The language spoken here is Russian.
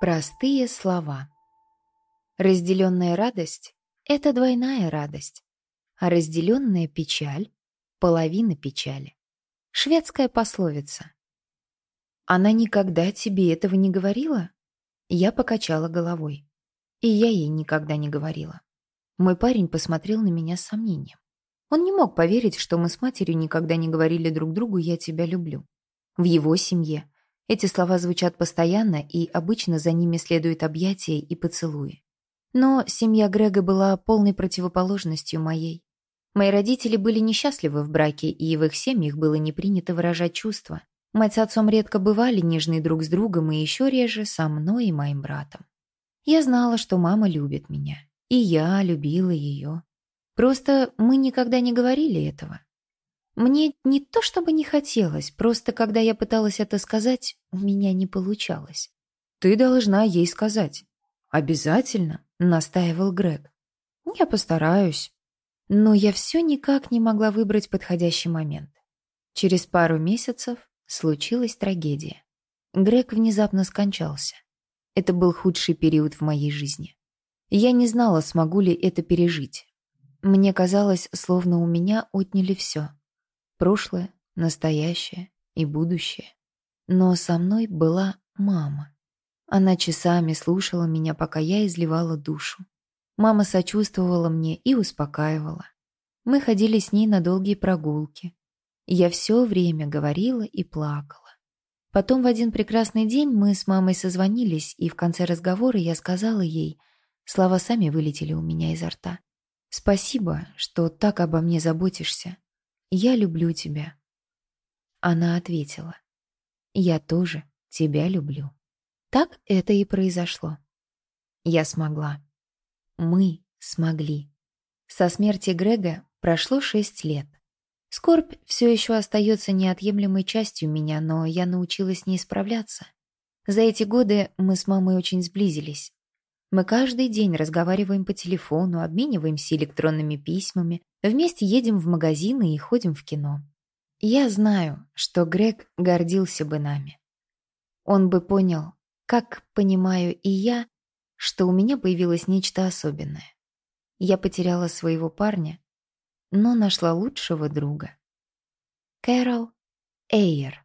Простые слова. Разделенная радость — это двойная радость, а разделенная печаль — половина печали. Шведская пословица. Она никогда тебе этого не говорила? Я покачала головой. И я ей никогда не говорила. Мой парень посмотрел на меня с сомнением. Он не мог поверить, что мы с матерью никогда не говорили друг другу «я тебя люблю». В его семье эти слова звучат постоянно, и обычно за ними следуют объятия и поцелуи. Но семья Грега была полной противоположностью моей. Мои родители были несчастливы в браке, и в их семьях было не принято выражать чувства. Мать с отцом редко бывали нежны друг с другом, и еще реже со мной и моим братом. Я знала, что мама любит меня, и я любила ее. Просто мы никогда не говорили этого. Мне не то чтобы не хотелось, просто когда я пыталась это сказать, у меня не получалось. «Ты должна ей сказать». «Обязательно», — настаивал Грег. «Я постараюсь». Но я все никак не могла выбрать подходящий момент. Через пару месяцев случилась трагедия. Грег внезапно скончался. Это был худший период в моей жизни. Я не знала, смогу ли это пережить. Мне казалось, словно у меня отняли все прошлое, настоящее и будущее. Но со мной была мама. Она часами слушала меня, пока я изливала душу. Мама сочувствовала мне и успокаивала. Мы ходили с ней на долгие прогулки. Я все время говорила и плакала. Потом в один прекрасный день мы с мамой созвонились, и в конце разговора я сказала ей, слова сами вылетели у меня изо рта. «Спасибо, что так обо мне заботишься. «Я люблю тебя». Она ответила, «Я тоже тебя люблю». Так это и произошло. Я смогла. Мы смогли. Со смерти Грега прошло шесть лет. Скорбь все еще остается неотъемлемой частью меня, но я научилась с ней справляться. За эти годы мы с мамой очень сблизились. Мы каждый день разговариваем по телефону, обмениваемся электронными письмами, вместе едем в магазины и ходим в кино. Я знаю, что Грег гордился бы нами. Он бы понял, как понимаю и я, что у меня появилось нечто особенное. Я потеряла своего парня, но нашла лучшего друга. Кэрол Эйер